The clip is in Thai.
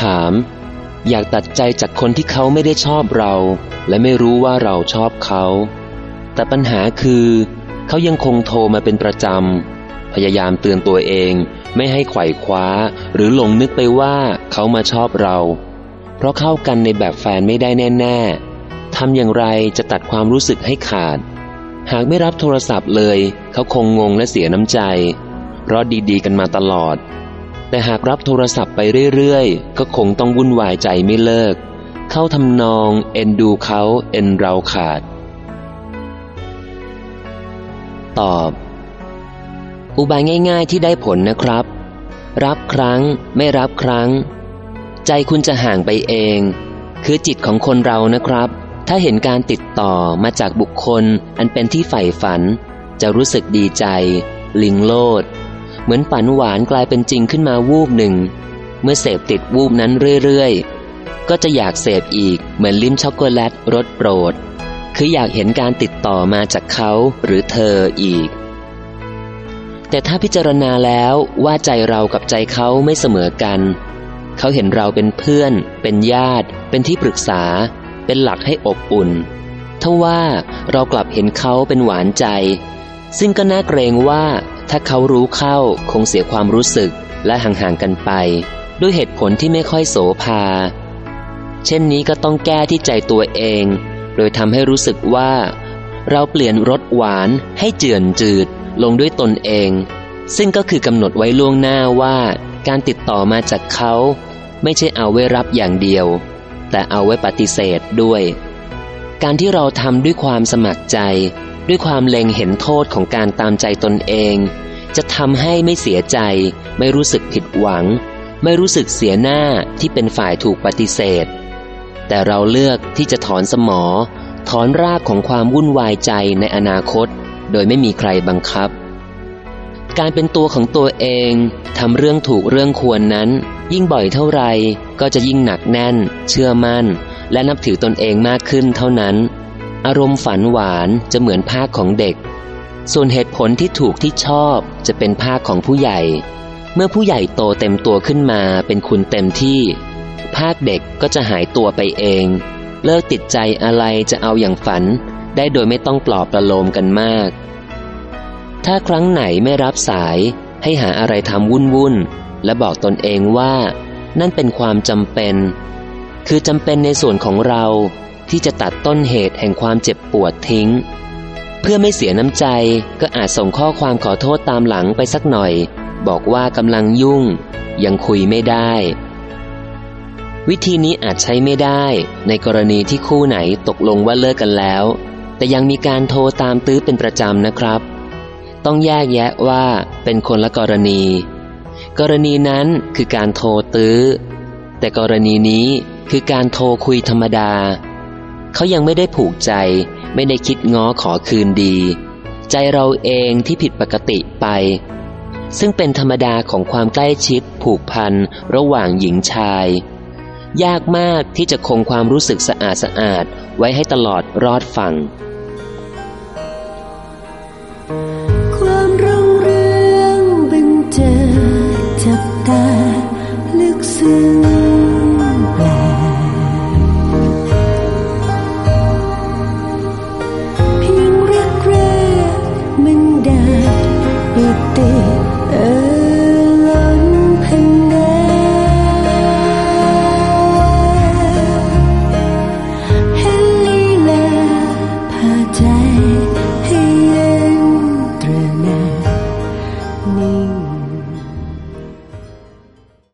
ถาม อยากตัดใจจากคนที่เขาไม่ได้ชอบเรา และไม่รู้ว่าเราชอบเขา แต่ปัญหาคือ เขายังคงโทรมาเป็นประจำ พยายามเตือนตัวเองไม่ให้ไขว่คว้า หรือหลงนึกไปว่าเขามาชอบเรา เพราะเข้ากันในแบบแฟนไม่ได้แน่ ๆทำอย่างไรจะตัดความรู้สึกให้ขาด หากไม่รับโทรศัพท์เลย เขาคงงงและเสียน้ำใจ เพราะดีๆ กันมาตลอด แต่หากรับโทรศัพท์ไปเรื่อยๆ ก็คงต้องวุ่นวายใจไม่เลิก เข้าทำนองเอ็นดูเขาเอ็นเราขาด ตอบ อุบายง่าย ๆที่ได้ผลนะครับ รับครั้งไม่รับครั้ง ใจคุณจะห่างไปเอง คือจิตของคนเรานะครับ ถ้าเห็นการติดต่อมาจากบุคคลอันเป็นที่ใฝ่ฝัน จะรู้สึกดีใจ ลิงโลด เหมือนฝันหวานกลายเป็นจริงขึ้นมาวูบหนึ่ง เมื่อเสพติดวูบนั้นเรื่อยๆ ก็จะอยากเสพอีกเหมือนลิ้มช็อกโกแลตรสโปรด คืออยากเห็นการติดต่อมาจากเขาหรือเธออีก แต่ถ้าพิจารณาแล้วว่าใจเรากับใจเขาไม่เสมอกัน เขาเห็นเราเป็นเพื่อน เป็นญาติ เป็นที่ปรึกษา เป็นหลักให้อบอุ่นทว่าเรากลับเห็นเขาเป็นหวานใจ ซึ่งก็น่าเกรงว่า ถ้าเขารู้เข้าคงเสียความรู้สึกและห่างๆกันไป ด้วยเหตุผลที่ไม่ค่อยโสภา เช่นนี้ก็ต้องแก้ที่ใจตัวเอง โดยทำให้รู้สึกว่า เราเปลี่ยนรสหวานให้เจือนจืดลงด้วยตนเอง ซึ่งก็คือกำหนดไว้ล่วงหน้าว่าการติดต่อมาจากเขา ไม่ใช่เอาไว้รับอย่างเดียว แต่เอาไว้ปฏิเสธด้วย การที่เราทำด้วยความสมัครใจ ด้วยความเล็งเห็นโทษของการตามใจตนเอง จะทำให้ไม่เสียใจ ไม่รู้สึกผิดหวัง ไม่รู้สึกเสียหน้าที่เป็นฝ่ายถูกปฏิเสธ แต่เราเลือกที่จะถอนสมอ ถอนรากของความวุ่นวายใจในอนาคต โดยไม่มีใครบังคับ การเป็นตัวของตัวเองทำเรื่องถูกเรื่องควรนั้น ยิ่งบ่อยเท่าไรก็จะยิ่งหนักแน่น เชื่อมั่น และนับถือตนเองมากขึ้นเท่านั้น อารมณ์ฝันหวานจะเหมือนภาคของเด็ก ส่วนเหตุผลที่ถูกที่ชอบจะเป็นภาคของผู้ใหญ่ เมื่อผู้ใหญ่โตเต็มตัวขึ้นมาเป็นคุณเต็มที่ ภาคเด็กก็จะหายตัวไปเอง เลิกติดใจอะไรจะเอาอย่างฝัน ได้โดยไม่ต้องปลอบประโลมกันมาก ถ้าครั้งไหนไม่รับสายให้หาอะไรทำวุ่นวุ่นและบอกตนเองว่า นั่นเป็นความจำเป็น คือจำเป็นในส่วนของเรา ที่จะตัดต้นเหตุแห่งความเจ็บปวดทิ้ง เพื่อไม่เสียน้ำใจก็อาจส่งข้อความขอโทษตามหลังไปสักหน่อย บอกว่ากำลังยุ่ง ยังคุยไม่ได้ วิธีนี้อาจใช้ไม่ได้ ในกรณีที่คู่ไหนตกลงว่าเลิกกันแล้ว แต่ยังมีการโทรตามตื้อเป็นประจำนะครับ ต้องแยกแยะว่าเป็นคนละกรณี กรณีนั้นคือการโทรตื้อ แต่กรณีนี้คือการโทรคุยธรรมดา เขายังไม่ได้ผูกใจ ไม่ได้คิดง้อขอคืนดี ใจเราเองที่ผิดปกติไป ซึ่งเป็นธรรมดาของความใกล้ชิด ผูกพันระหว่างหญิงชาย ยากมากที่จะคงความรู้สึกสะอาดสะอาดไว้ให้ตลอดรอดฝั่ง